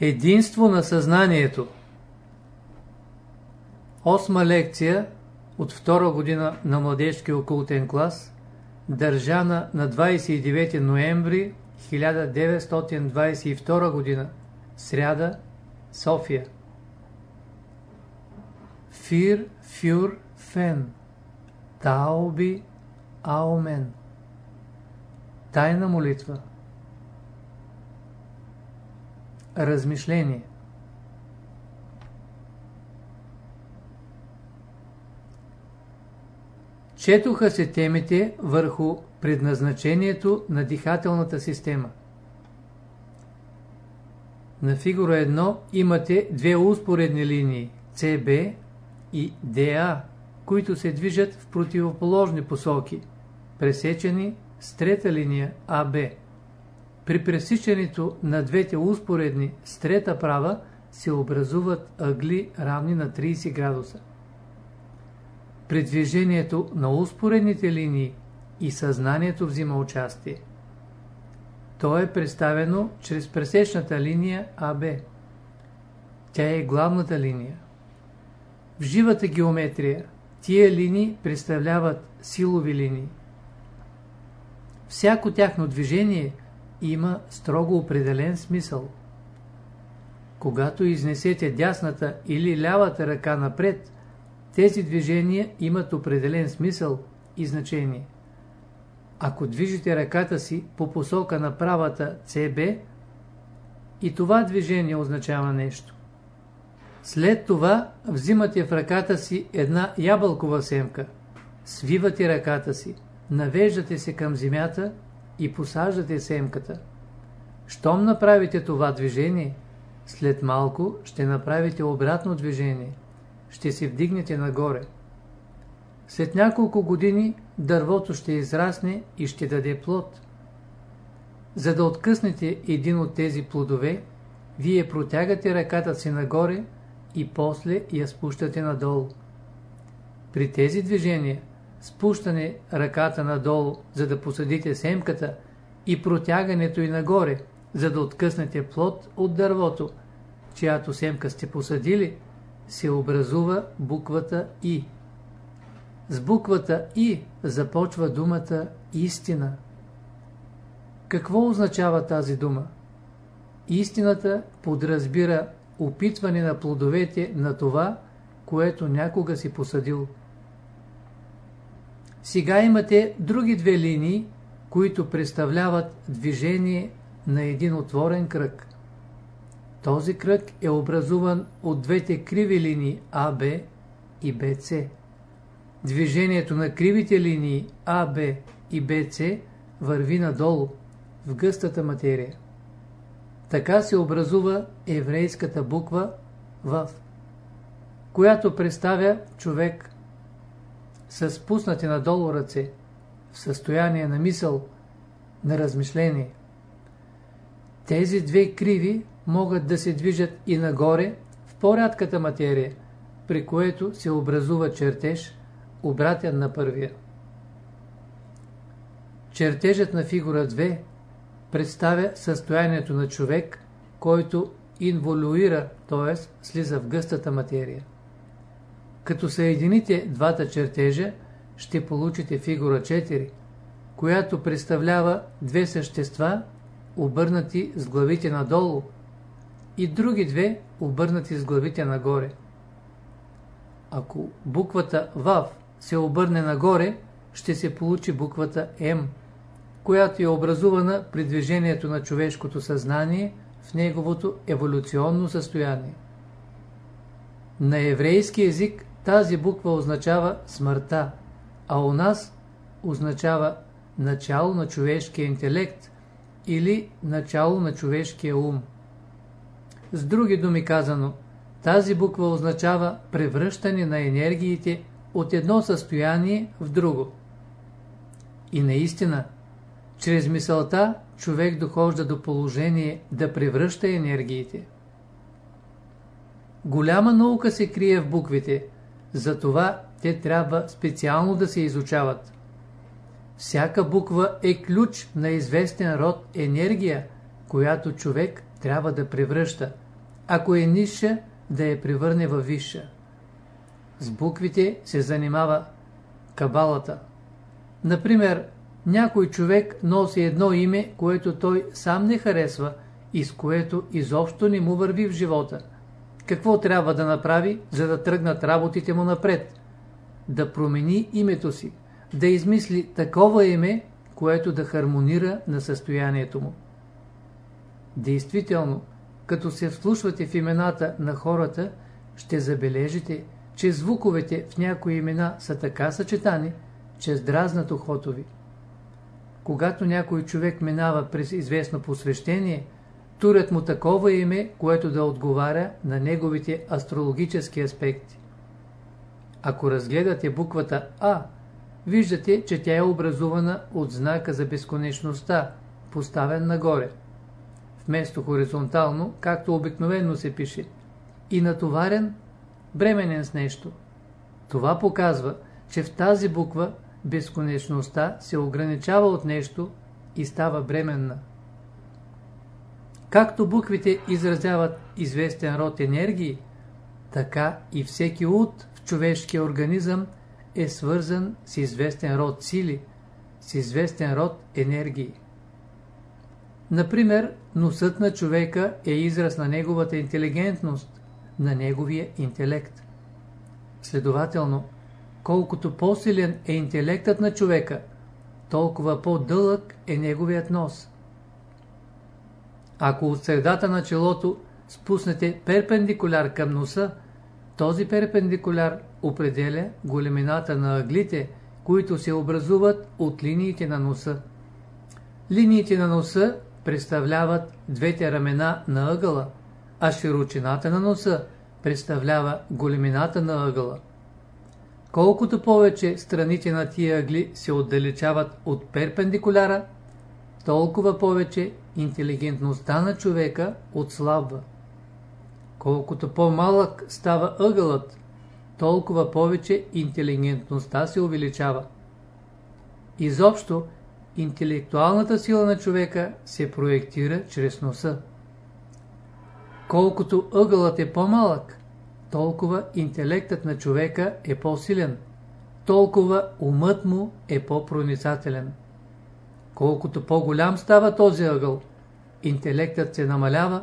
Единство на съзнанието Осма лекция от втора година на младежки окултен клас, държана на 29 ноември 1922 година, сряда, София. Фир, фюр, фен. Тауби, аумен. Тайна молитва. Размишление Четоха се темите върху предназначението на дихателната система. На фигура 1 имате две успоредни линии CB и DA, които се движат в противоположни посоки, пресечени с трета линия AB. При пресичането на двете успоредни с трета права се образуват ъгли равни на 30 градуса. При движението на успоредните линии и съзнанието взима участие. То е представено чрез пресечната линия АБ. Тя е главната линия. В живата геометрия тия линии представляват силови линии. Всяко тяхно движение има строго определен смисъл. Когато изнесете дясната или лявата ръка напред, тези движения имат определен смисъл и значение. Ако движите ръката си по посока на правата CB, и това движение означава нещо. След това взимате в ръката си една ябълкова семка, свивате ръката си, навеждате се към земята и посаждате семката. Щом направите това движение, след малко ще направите обратно движение – ще се вдигнете нагоре. След няколко години дървото ще израсне и ще даде плод. За да откъснете един от тези плодове, вие протягате ръката си нагоре и после я спущате надолу. При тези движения, спущане ръката надолу, за да посадите семката и протягането и нагоре, за да откъснете плод от дървото, чиято семка сте посадили, се образува буквата И. С буквата И започва думата истина. Какво означава тази дума? Истината подразбира опитване на плодовете на това, което някога си посадил. Сега имате други две линии, които представляват движение на един отворен кръг. Този кръг е образуван от двете криви линии АБ и БЦ. Движението на кривите линии АБ и БЦ върви надолу, в гъстата материя. Така се образува еврейската буква ВАВ, която представя човек с спуснати надолу ръце, в състояние на мисъл, на размишление. Тези две криви могат да се движат и нагоре в по-рядката материя, при което се образува чертеж, обратен на първия. Чертежът на фигура 2 представя състоянието на човек, който инволюира, т.е. слиза в гъстата материя. Като съедините двата чертежа, ще получите фигура 4, която представлява две същества, обърнати с главите надолу, и други две обърнати с главите нагоре. Ако буквата ВАВ се обърне нагоре, ще се получи буквата М, която е образувана при движението на човешкото съзнание в неговото еволюционно състояние. На еврейски език тази буква означава смъртта, а у нас означава начало на човешкия интелект или начало на човешкия ум. С други думи казано, тази буква означава превръщане на енергиите от едно състояние в друго. И наистина, чрез мисълта човек дохожда до положение да превръща енергиите. Голяма наука се крие в буквите, затова те трябва специално да се изучават. Всяка буква е ключ на известен род енергия, която човек трябва да превръща, ако е ниша, да я превърне във висша. С буквите се занимава кабалата. Например, някой човек носи едно име, което той сам не харесва и с което изобщо не му върви в живота. Какво трябва да направи, за да тръгнат работите му напред? Да промени името си, да измисли такова име, което да хармонира на състоянието му. Действително, като се вслушвате в имената на хората, ще забележите, че звуковете в някои имена са така съчетани, че сдразнат ухото ви. Когато някой човек минава през известно посвещение, турят му такова име, което да отговаря на неговите астрологически аспекти. Ако разгледате буквата А, виждате, че тя е образувана от знака за безконечността, поставен нагоре. Вместо хоризонтално, както обикновено се пише, и натоварен, бременен с нещо. Това показва, че в тази буква безконечността се ограничава от нещо и става бременна. Както буквите изразяват известен род енергии, така и всеки ут в човешкия организъм е свързан с известен род сили, с известен род енергии. Например, носът на човека е израз на неговата интелигентност, на неговия интелект. Следователно, колкото по-силен е интелектът на човека, толкова по-дълъг е неговият нос. Ако от средата на челото спуснете перпендикуляр към носа, този перпендикуляр определя големината на ъглите, които се образуват от линиите на носа. Линиите на носа представляват двете рамена на ъгъла, а широчината на носа представлява големината на ъгъла. Колкото повече страните на тия ъгли се отдалечават от перпендикуляра, толкова повече интелигентността на човека отслабва. Колкото по-малък става ъгълът, толкова повече интелигентността се увеличава. Изобщо, интелектуалната сила на човека се проектира чрез носа. Колкото ъгълът е по-малък, толкова интелектът на човека е по-силен, толкова умът му е по-проницателен. Колкото по-голям става този ъгъл, интелектът се намалява,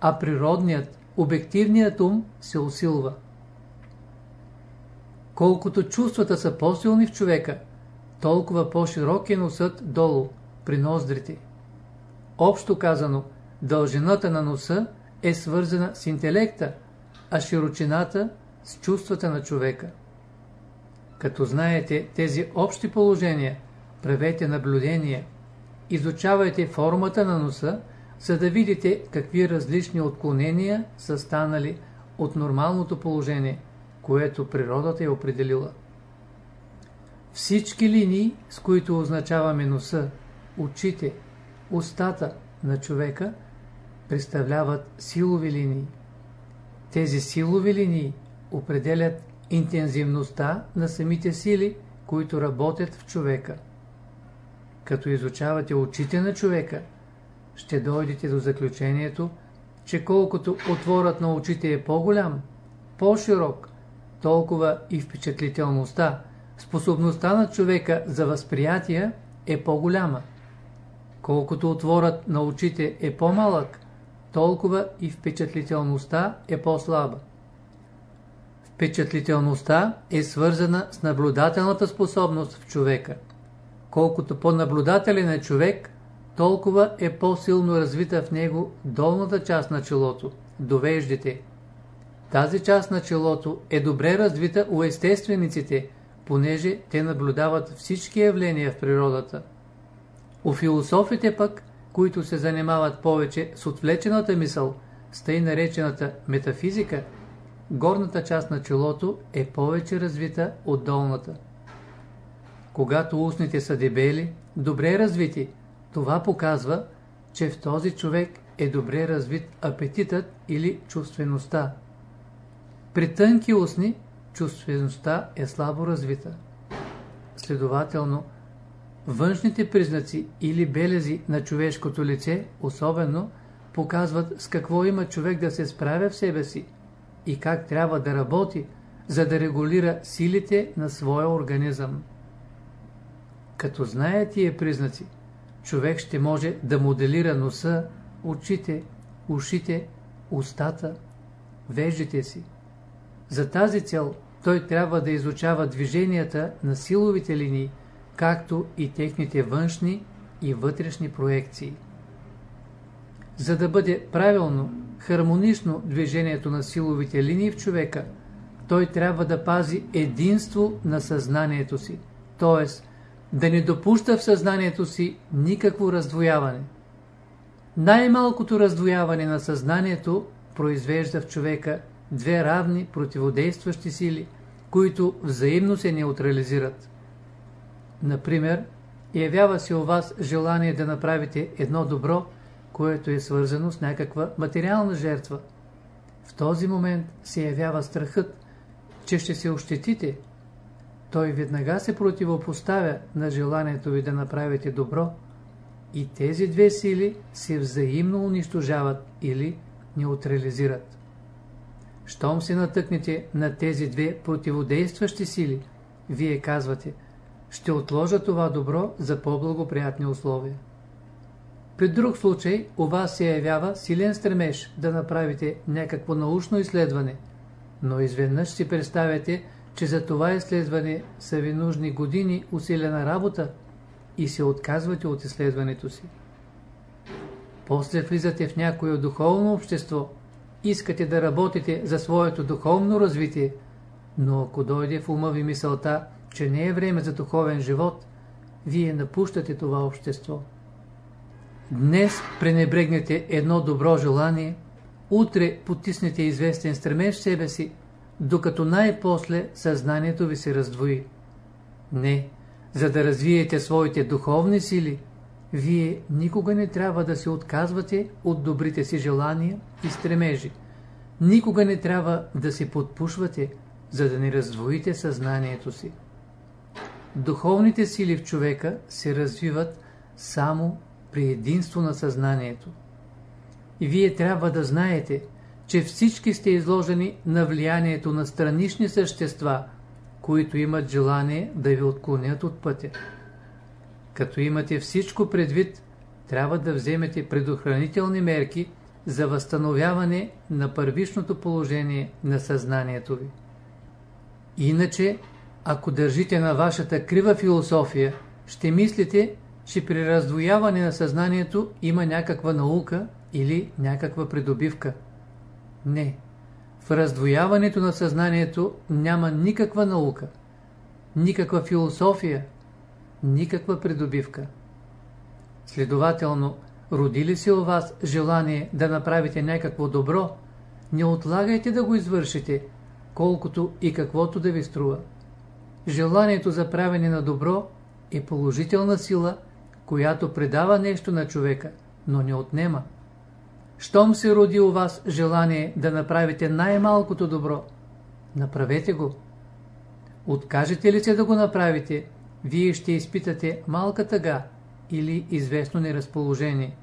а природният, обективният ум се усилва. Колкото чувствата са по-силни в човека, толкова по-широк е носът долу, при ноздрите. Общо казано, дължината на носа е свързана с интелекта, а широчината с чувствата на човека. Като знаете тези общи положения, правете наблюдение, изучавайте формата на носа, за да видите какви различни отклонения са станали от нормалното положение, което природата е определила. Всички линии, с които означаваме носа, очите, устата на човека, представляват силови линии. Тези силови линии определят интензивността на самите сили, които работят в човека. Като изучавате очите на човека, ще дойдете до заключението, че колкото отворът на очите е по-голям, по-широк, толкова и впечатлителността, способността на човека за възприятие е по-голяма. Колкото отворът на очите е по-малък, толкова и впечатлителността е по-слаба. Впечатлителността е свързана с наблюдателната способност в човека. Колкото по-наблюдателен е човек, толкова е по-силно развита в него долната част на челото, довеждите. Тази част на челото е добре развита у естествениците, понеже те наблюдават всички явления в природата. У философите пък които се занимават повече с отвлечената мисъл, с тъй наречената метафизика, горната част на челото е повече развита от долната. Когато устните са дебели, добре развити, това показва, че в този човек е добре развит апетитът или чувствеността. При тънки устни, чувствеността е слабо развита. Следователно, Външните признаци или белези на човешкото лице особено показват с какво има човек да се справя в себе си и как трябва да работи, за да регулира силите на своя организъм. Като знае тия признаци, човек ще може да моделира носа, очите, ушите, устата, веждите си. За тази цел той трябва да изучава движенията на силовите линии, както и техните външни и вътрешни проекции. За да бъде правилно, хармонично движението на силовите линии в човека, той трябва да пази единство на съзнанието си, т.е. да не допуща в съзнанието си никакво раздвояване. Най-малкото раздвояване на съзнанието произвежда в човека две равни противодействащи сили, които взаимно се неутрализират. Например, явява се у вас желание да направите едно добро, което е свързано с някаква материална жертва. В този момент се явява страхът, че ще се ощетите. Той веднага се противопоставя на желанието ви да направите добро и тези две сили се взаимно унищожават или неутрализират. Щом се натъкнете на тези две противодействащи сили, вие казвате, ще отложа това добро за по-благоприятни условия. При друг случай у вас се явява силен стремеж да направите някакво научно изследване, но изведнъж си представяте, че за това изследване са ви нужни години усилена работа и се отказвате от изследването си. После влизате в някое духовно общество, искате да работите за своето духовно развитие, но ако дойде в ума ви мисълта, че не е време за духовен живот, вие напущате това общество. Днес пренебрегнете едно добро желание, утре потиснете известен стремеж себе си, докато най-после съзнанието ви се раздвои. Не, за да развиете своите духовни сили, вие никога не трябва да се отказвате от добрите си желания и стремежи. Никога не трябва да се подпушвате, за да не раздвоите съзнанието си. Духовните сили в човека се развиват само при единство на съзнанието. И вие трябва да знаете, че всички сте изложени на влиянието на странични същества, които имат желание да ви отклонят от пътя. Като имате всичко предвид, трябва да вземете предохранителни мерки за възстановяване на първичното положение на съзнанието ви. Иначе, ако държите на вашата крива философия, ще мислите, че при раздвояване на съзнанието има някаква наука или някаква придобивка. Не. В раздвояването на съзнанието няма никаква наука, никаква философия, никаква придобивка. Следователно, роди ли се у вас желание да направите някакво добро, не отлагайте да го извършите, колкото и каквото да ви струва. Желанието за правене на добро е положителна сила, която предава нещо на човека, но не отнема. Щом се роди у вас желание да направите най-малкото добро, направете го. Откажете ли се да го направите, вие ще изпитате малка тъга или известно неразположение.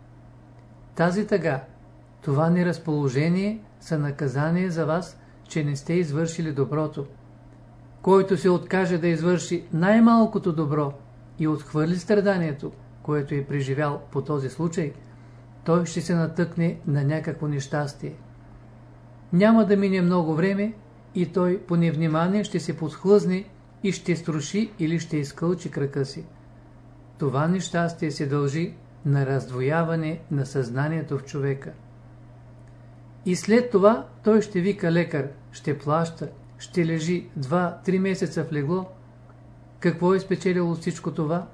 Тази тъга, това неразположение са наказание за вас, че не сте извършили доброто. Който се откаже да извърши най-малкото добро и отхвърли страданието, което е преживял по този случай, той ще се натъкне на някакво нещастие. Няма да мине много време и той по невнимание ще се подхлъзне и ще струши или ще изкълчи крака си. Това нещастие се дължи на раздвояване на съзнанието в човека. И след това той ще вика лекар, ще плаща, ще лежи 2-3 месеца в легло. Какво е спечелило всичко това?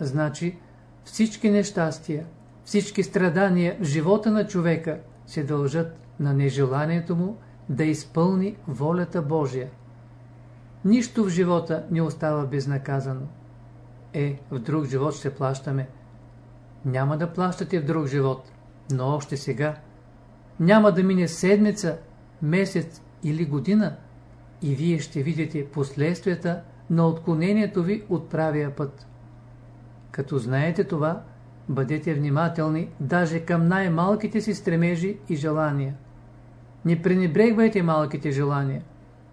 Значи всички нещастия, всички страдания в живота на човека се дължат на нежеланието му да изпълни волята Божия. Нищо в живота не остава безнаказано. Е, в друг живот ще плащаме. Няма да плащате в друг живот, но още сега. Няма да мине седмица, месец или година и вие ще видите последствията на отклонението ви от правия път. Като знаете това, бъдете внимателни даже към най-малките си стремежи и желания. Не пренебрегвайте малките желания,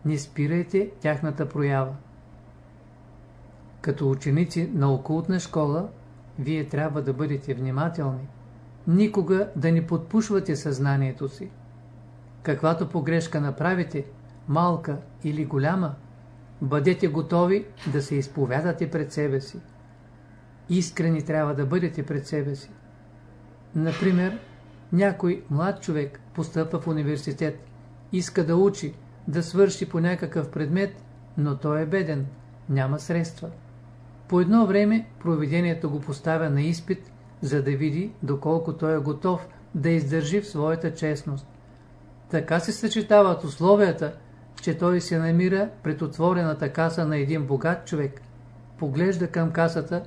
не спирайте тяхната проява. Като ученици на окултна школа, вие трябва да бъдете внимателни, никога да не подпушвате съзнанието си. Каквато погрешка направите, малка или голяма, бъдете готови да се изповядате пред себе си. Искрени трябва да бъдете пред себе си. Например, някой млад човек постъпва в университет, иска да учи, да свърши по някакъв предмет, но той е беден, няма средства. По едно време провидението го поставя на изпит, за да види доколко той е готов да издържи в своята честност. Така се съчетават условията, че той се намира пред отворената каса на един богат човек, поглежда към касата,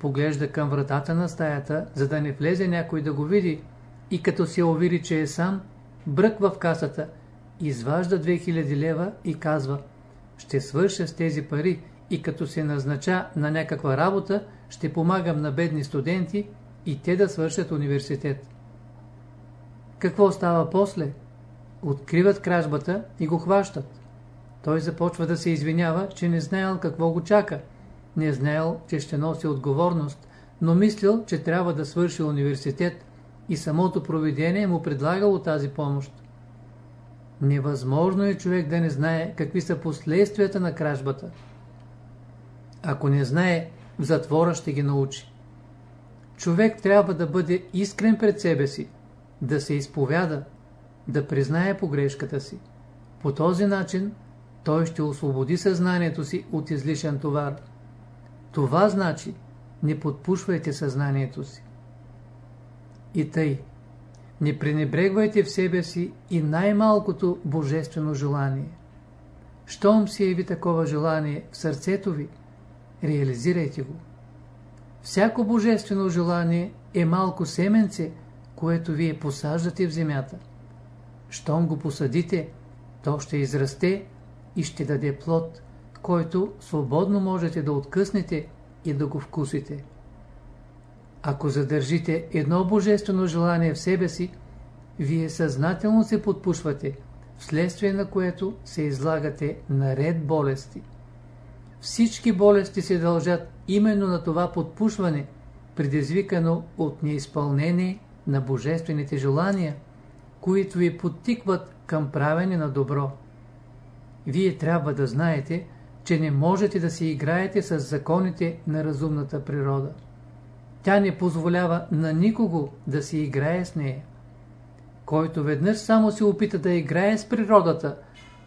поглежда към вратата на стаята, за да не влезе някой да го види и като се увири, че е сам, бръква в касата, изважда 2000 лева и казва «Ще свърша с тези пари и като се назнача на някаква работа, ще помагам на бедни студенти и те да свършат университет». Какво става после? Откриват кражбата и го хващат. Той започва да се извинява, че не знаел какво го чака. Не знаел, че ще носи отговорност, но мислил, че трябва да свърши университет и самото провидение му предлагало тази помощ. Невъзможно е човек да не знае какви са последствията на кражбата. Ако не знае, в затвора ще ги научи. Човек трябва да бъде искрен пред себе си, да се изповяда, да признае погрешката си. По този начин той ще освободи съзнанието си от излишен товар. Това значи, не подпушвайте съзнанието си. И тъй, не пренебрегвайте в себе си и най-малкото божествено желание. Щом си яви такова желание в сърцето ви, реализирайте го. Всяко божествено желание е малко семенце, което вие посаждате в земята. Щом го посадите, то ще израсте и ще даде плод, който свободно можете да откъснете и да го вкусите. Ако задържите едно божествено желание в себе си, вие съзнателно се подпушвате, вследствие на което се излагате на ред болести. Всички болести се дължат именно на това подпушване, предизвикано от неизпълнение на божествените желания, които ви подтикват към правене на добро. Вие трябва да знаете, че не можете да си играете с законите на разумната природа. Тя не позволява на никого да си играе с нея. Който веднъж само се опита да играе с природата,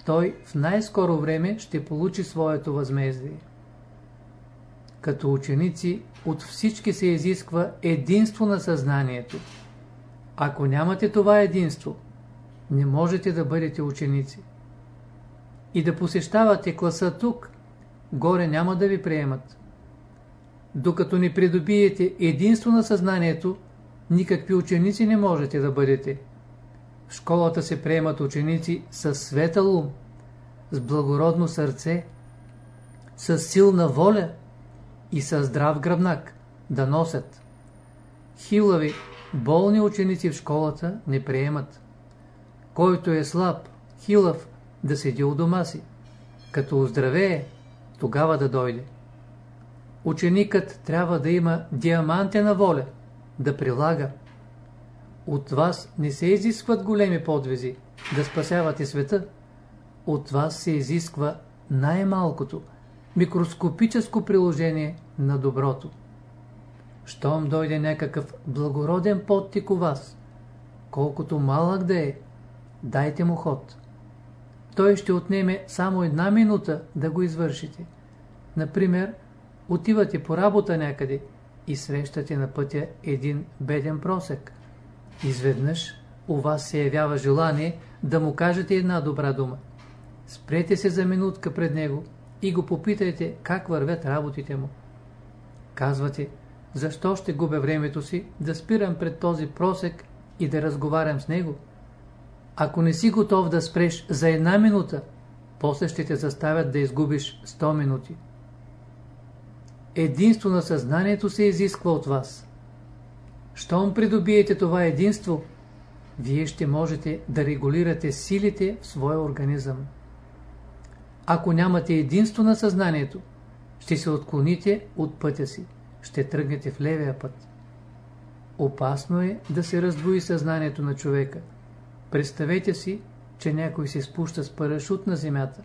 той в най-скоро време ще получи своето възмездие. Като ученици от всички се изисква единство на съзнанието. Ако нямате това единство, не можете да бъдете ученици. И да посещавате класа тук, горе няма да ви приемат. Докато не придобиете единство на съзнанието, никакви ученици не можете да бъдете. В школата се приемат ученици с светъл ум, с благородно сърце, с силна воля и с здрав гръбнак да носят. Хилави, болни ученици в школата не приемат. Който е слаб, хилав, да седи у дома си. Като оздравее, тогава да дойде. Ученикът трябва да има диамантена воля, да прилага. От вас не се изискват големи подвизи, да спасявате света. От вас се изисква най-малкото, микроскопическо приложение на доброто. Щом дойде някакъв благороден подтик у вас, колкото малък да е, дайте му ход. Той ще отнеме само една минута да го извършите. Например, отивате по работа някъде и срещате на пътя един беден просек. Изведнъж у вас се явява желание да му кажете една добра дума. Спрете се за минутка пред него и го попитайте как вървят работите му. Казвате, защо ще губя времето си да спирам пред този просек и да разговарям с него? Ако не си готов да спреш за една минута, после ще те заставят да изгубиш 100 минути. Единство на съзнанието се изисква от вас. Щом придобиете това единство, вие ще можете да регулирате силите в своя организъм. Ако нямате единство на съзнанието, ще се отклоните от пътя си, ще тръгнете в левия път. Опасно е да се раздвои съзнанието на човека. Представете си, че някой се спуща с парашут на земята.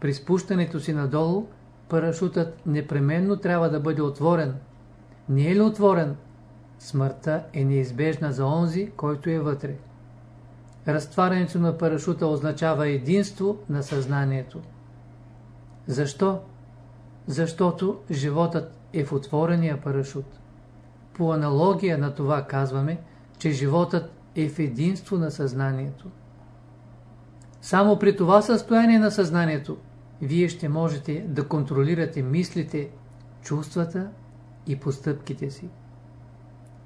При спущането си надолу, парашутът непременно трябва да бъде отворен. Не е ли отворен? Смъртта е неизбежна за онзи, който е вътре. Разтварянето на парашута означава единство на съзнанието. Защо? Защото животът е в отворения парашут. По аналогия на това казваме, че животът е в единство на съзнанието. Само при това състояние на съзнанието вие ще можете да контролирате мислите, чувствата и постъпките си.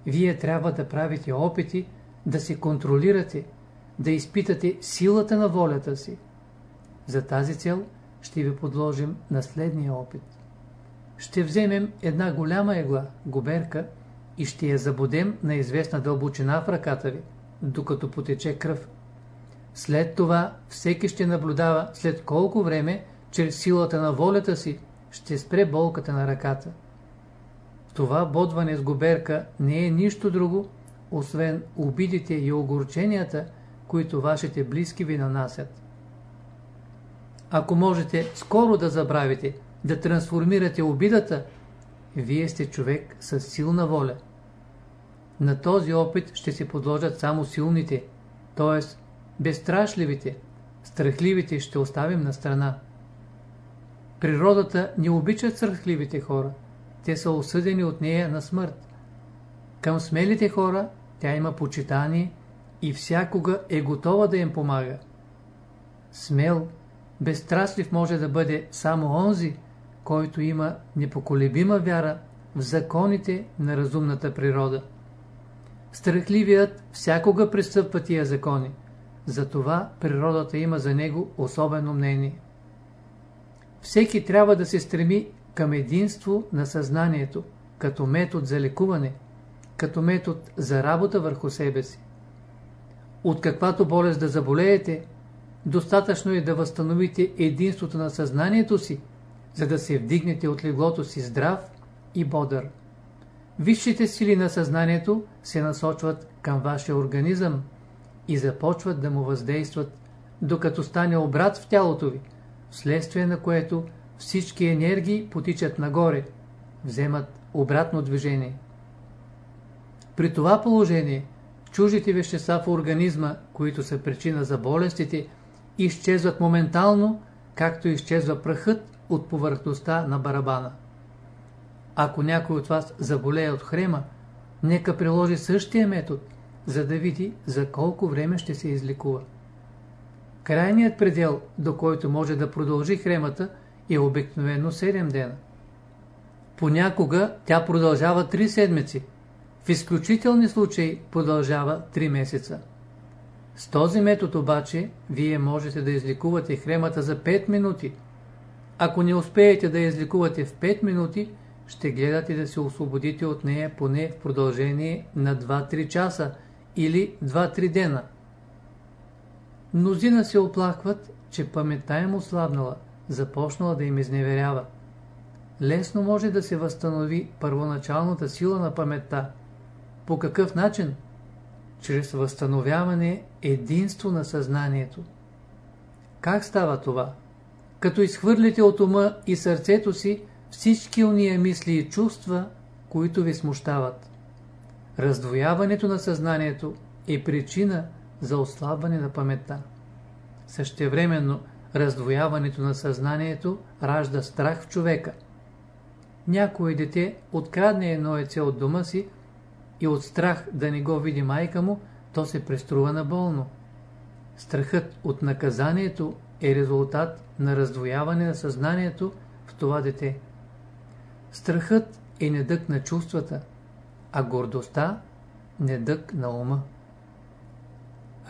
Вие трябва да правите опити да се контролирате, да изпитате силата на волята си. За тази цел ще ви подложим на следния опит. Ще вземем една голяма егла, губерка, и ще я забудем на известна дълбочина в ръката ви, докато потече кръв. След това всеки ще наблюдава след колко време, чрез силата на волята си, ще спре болката на ръката. Това бодване с губерка не е нищо друго, освен обидите и огорченията, които вашите близки ви нанасят. Ако можете скоро да забравите, да трансформирате обидата, вие сте човек с силна воля. На този опит ще се подложат само силните, т.е. безстрашливите, страхливите ще оставим на страна. Природата не обича страхливите хора. Те са осъдени от нея на смърт. Към смелите хора тя има почитание и всякога е готова да им помага. Смел, безстраслив може да бъде само онзи, който има непоколебима вяра в законите на разумната природа. Страхливият всякога пристъпва тия закони, затова природата има за него особено мнение. Всеки трябва да се стреми към единство на съзнанието, като метод за лекуване, като метод за работа върху себе си. От каквато болест да заболеете, достатъчно е да възстановите единството на съзнанието си, за да се вдигнете от леглото си здрав и бодър. Висшите сили на съзнанието се насочват към вашия организъм и започват да му въздействат, докато стане обрат в тялото ви, вследствие на което всички енергии потичат нагоре, вземат обратно движение. При това положение, чужите вещества в организма, които са причина за болестите, изчезват моментално, както изчезва прахът от повърхността на барабана. Ако някой от вас заболее от хрема, нека приложи същия метод, за да види за колко време ще се излекува. Крайният предел, до който може да продължи хремата, е обикновено 7 дена. Понякога тя продължава 3 седмици, в изключителни случаи продължава 3 месеца. С този метод обаче, вие можете да излекувате хремата за 5 минути. Ако не успеете да излекувате в 5 минути, ще гледате да се освободите от нея поне в продължение на 2-3 часа или 2-3 дена. Мнозина се оплакват, че паметта им ослабнала, започнала да им изневерява. Лесно може да се възстанови първоначалната сила на паметта. По какъв начин? Чрез възстановяване единство на съзнанието. Как става това? Като изхвърлите от ума и сърцето си всички уния мисли и чувства, които ви смущават. Раздвояването на съзнанието е причина за ослабване на паметта. Същевременно, раздвояването на съзнанието ражда страх в човека. Някое дете открадне едно яйце от дома си и от страх да не го види майка му, то се преструва на болно. Страхът от наказанието е резултат на раздвояване на съзнанието в това дете. Страхът е недък на чувствата, а гордостта – недък на ума.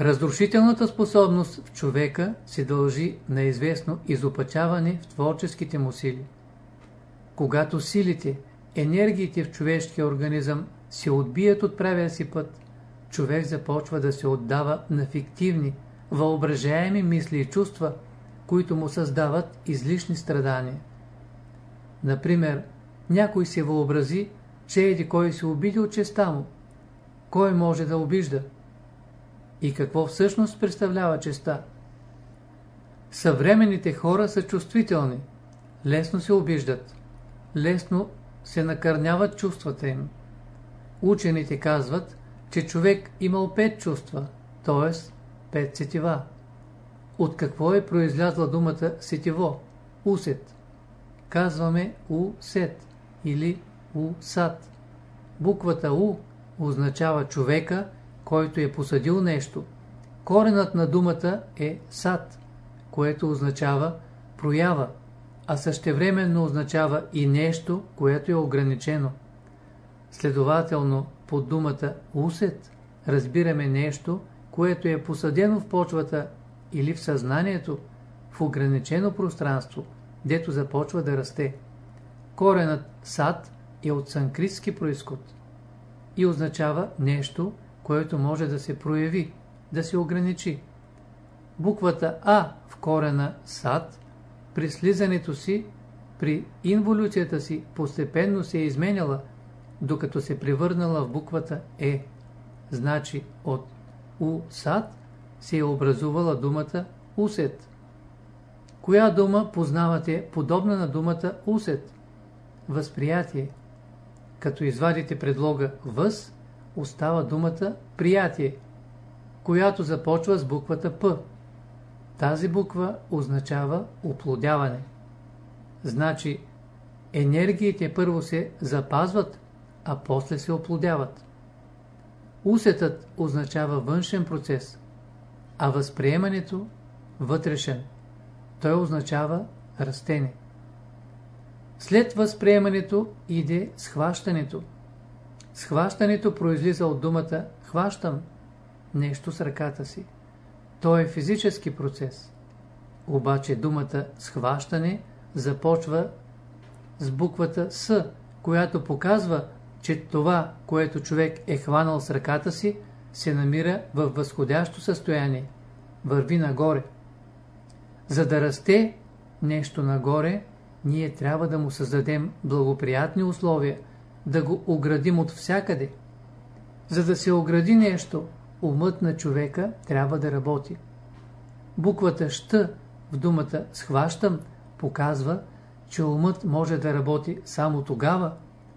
Разрушителната способност в човека се дължи на известно изопачаване в творческите му сили. Когато силите, енергиите в човешкия организъм се отбият от правия си път, човек започва да се отдава на фиктивни, въображаеми мисли и чувства, които му създават излишни страдания. Например, някой се въобрази, че еди кой се обидил честа му. Кой може да обижда? И какво всъщност представлява честа? Съвременните хора са чувствителни, лесно се обиждат, лесно се накърняват чувствата им. Учените казват, че човек имал пет чувства, т.е. пет сетива. От какво е произлязла думата сетиво? Усет. Казваме усет или усад. Буквата У означава човека, който е посадил нещо. Коренът на думата е сад, което означава проява, а същевременно означава и нещо, което е ограничено. Следователно, под думата усет разбираме нещо, което е посадено в почвата или в съзнанието, в ограничено пространство, дето започва да расте. Коренът сад е от санкритски происход и означава нещо, което може да се прояви, да се ограничи. Буквата А в корена сад при слизането си, при инволюцията си постепенно се е изменяла, докато се превърнала в буквата Е. Значи от У сад се е образувала думата усет. Коя дума познавате подобна на думата усет? Възприятие. Като извадите предлога въз, остава думата приятие, която започва с буквата П. Тази буква означава оплодяване. Значи, енергиите първо се запазват, а после се оплодяват. Усетът означава външен процес, а възприемането – вътрешен. Той означава растение. След възприемането иде схващането. Схващането произлиза от думата хващам нещо с ръката си. То е физически процес. Обаче думата схващане започва с буквата С, която показва, че това, което човек е хванал с ръката си, се намира в възходящо състояние, върви нагоре. За да расте нещо нагоре, ние трябва да му създадем благоприятни условия, да го оградим от всякъде. За да се огради нещо, умът на човека трябва да работи. Буквата «щ» в думата «схващам» показва, че умът може да работи само тогава,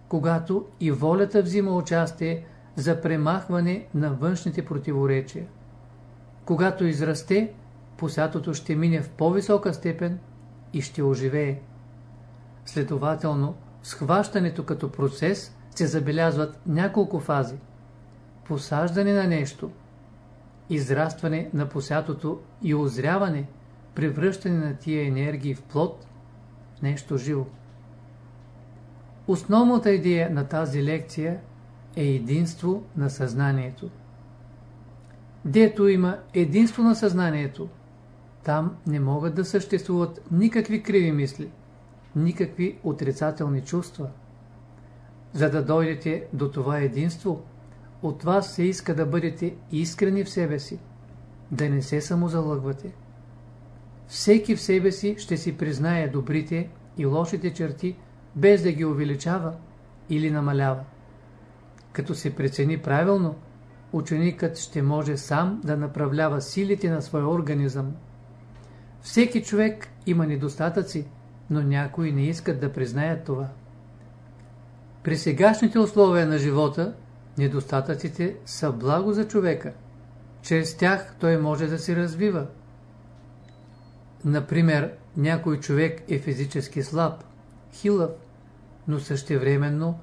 когато и волята взима участие за премахване на външните противоречия. Когато израсте, посятото ще мине в по-висока степен и ще оживее. Следователно, схващането като процес се забелязват няколко фази. Посаждане на нещо, израстване на посятото и озряване, превръщане на тия енергии в плод, нещо живо. Основната идея на тази лекция е единство на съзнанието. Дето има единство на съзнанието, там не могат да съществуват никакви криви мисли, никакви отрицателни чувства. За да дойдете до това единство, от вас се иска да бъдете искрени в себе си, да не се самозалъгвате. Всеки в себе си ще си признае добрите и лошите черти, без да ги увеличава или намалява. Като се прецени правилно, ученикът ще може сам да направлява силите на своя организъм. Всеки човек има недостатъци, но някои не искат да признаят това. При сегашните условия на живота, недостатъците са благо за човека. Чрез тях той може да се развива. Например, някой човек е физически слаб, хилав, но същевременно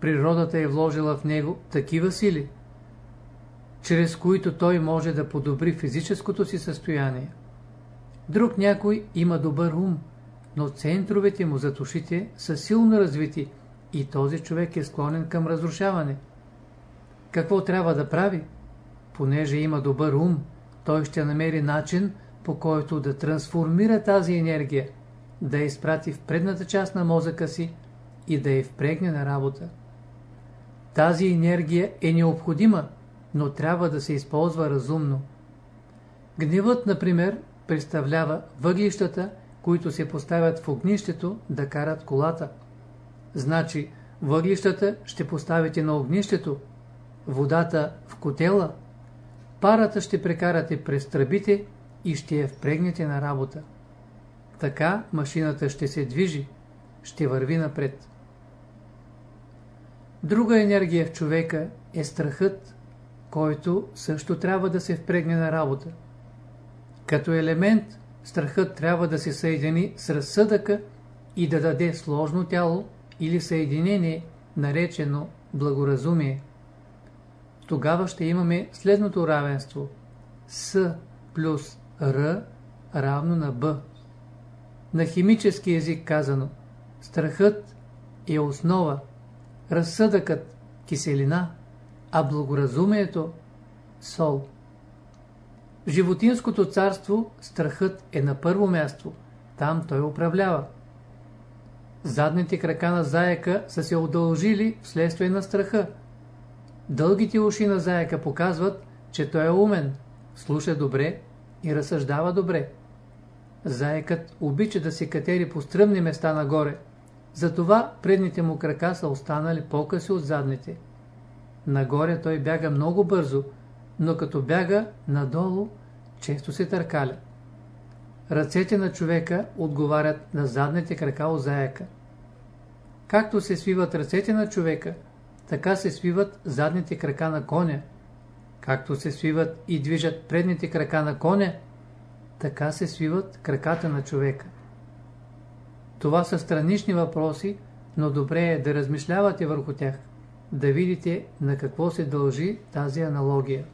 природата е вложила в него такива сили, чрез които той може да подобри физическото си състояние. Друг някой има добър ум, но центровете му за душите са силно развити и този човек е склонен към разрушаване. Какво трябва да прави? Понеже има добър ум, той ще намери начин, по който да трансформира тази енергия, да я изпрати в предната част на мозъка си и да я впрегне на работа. Тази енергия е необходима, но трябва да се използва разумно. Гневът, например, представлява въглищата, които се поставят в огнището да карат колата. Значи, въглищата ще поставите на огнището, водата в котела, парата ще прекарате през тръбите и ще я впрегнете на работа. Така машината ще се движи, ще върви напред. Друга енергия в човека е страхът, който също трябва да се впрегне на работа. Като елемент, страхът трябва да се съедини с разсъдъка и да даде сложно тяло или съединение, наречено благоразумие. Тогава ще имаме следното равенство. С плюс Р равно на Б. На химически език казано, страхът е основа, разсъдъкът – киселина, а благоразумието – сол. Животинското царство страхът е на първо място, там той управлява. Задните крака на заека са се удължили вследствие на страха. Дългите уши на заека показват, че той е умен, слуша добре и разсъждава добре. Заекът обича да се катери по стръмни места нагоре, затова предните му крака са останали по-къси от задните. Нагоре той бяга много бързо, но като бяга надолу, често се търкаля. Ръцете на човека отговарят на задните крака от заека. Както се свиват ръцете на човека, така се свиват задните крака на коня. Както се свиват и движат предните крака на коня, така се свиват краката на човека. Това са странични въпроси, но добре е да размишлявате върху тях, да видите на какво се дължи тази аналогия.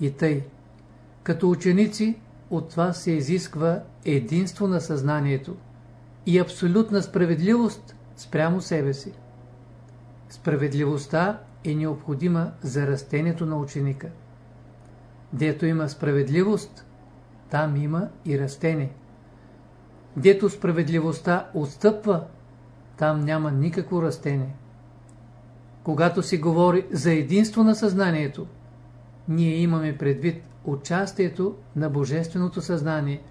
И тъй, като ученици, от вас се изисква единство на съзнанието и абсолютна справедливост спрямо себе си. Справедливостта е необходима за растението на ученика. Дето има справедливост, там има и растение. Дето справедливостта отстъпва, там няма никакво растение. Когато се говори за единство на съзнанието, ние имаме предвид участието на Божественото съзнание,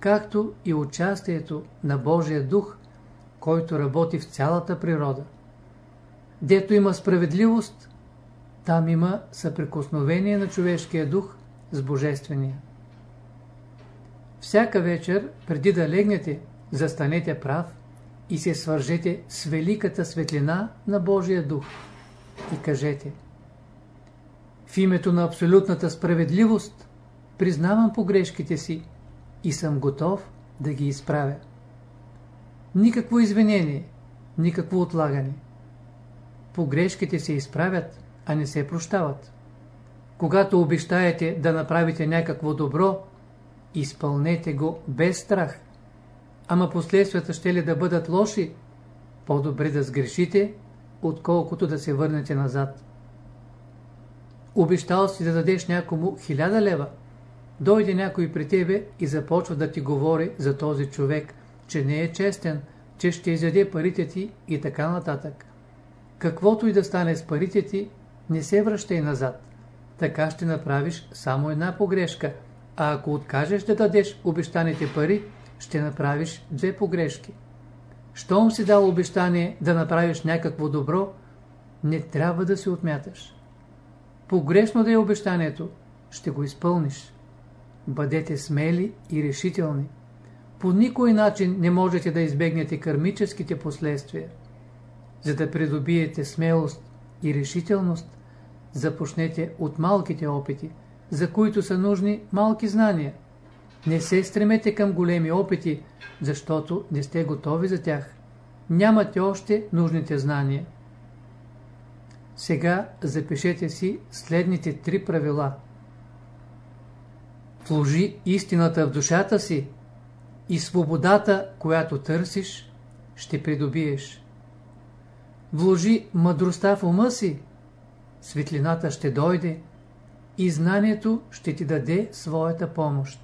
както и участието на Божия дух, който работи в цялата природа. Дето има справедливост, там има съприкосновение на човешкия дух с Божествения. Всяка вечер, преди да легнете, застанете прав и се свържете с великата светлина на Божия дух и кажете В името на абсолютната справедливост признавам погрешките си и съм готов да ги изправя. Никакво извинение, никакво отлагане. Погрешките се изправят, а не се прощават. Когато обещаете да направите някакво добро, изпълнете го без страх. Ама последствията ще ли да бъдат лоши? По-добре да сгрешите, отколкото да се върнете назад. Обещал си да дадеш някому хиляда лева. Дойде някой при тебе и започва да ти говори за този човек, че не е честен, че ще изяде парите ти и така нататък. Каквото и да стане с парите ти, не се връщай назад. Така ще направиш само една погрешка, а ако откажеш да дадеш обещаните пари, ще направиш две погрешки. Щом си дал обещание да направиш някакво добро, не трябва да се отмяташ. Погрешно да е обещанието, ще го изпълниш. Бъдете смели и решителни. По никой начин не можете да избегнете кармическите последствия. За да придобиете смелост и решителност, започнете от малките опити, за които са нужни малки знания. Не се стремете към големи опити, защото не сте готови за тях. Нямате още нужните знания. Сега запишете си следните три правила. Вложи истината в душата си и свободата, която търсиш, ще придобиеш. Вложи мъдростта в ума си, светлината ще дойде и знанието ще ти даде своята помощ.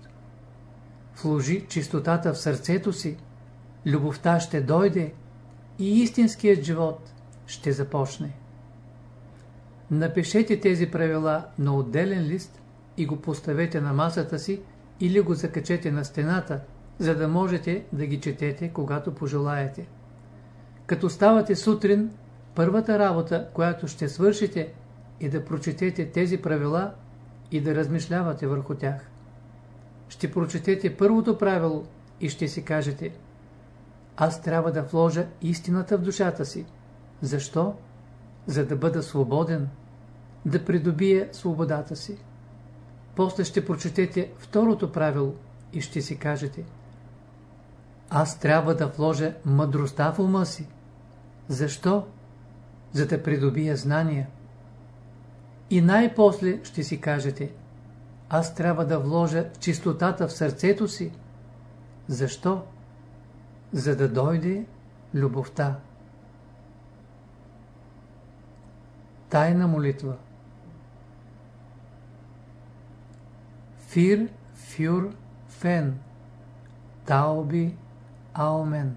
Вложи чистотата в сърцето си, любовта ще дойде и истинският живот ще започне. Напишете тези правила на отделен лист и го поставете на масата си или го закачете на стената, за да можете да ги четете, когато пожелаете. Като ставате сутрин, първата работа, която ще свършите, е да прочетете тези правила и да размишлявате върху тях. Ще прочетете първото правило и ще си кажете Аз трябва да вложа истината в душата си. Защо? За да бъда свободен, да придобия свободата си. После ще прочетете второто правило и ще си кажете Аз трябва да вложа мъдростта в ума си. Защо? За да придобия знания. И най-после ще си кажете Аз трябва да вложа чистотата в сърцето си. Защо? За да дойде любовта. Тайна молитва Фир, фюр, фен. Тауби, аумен.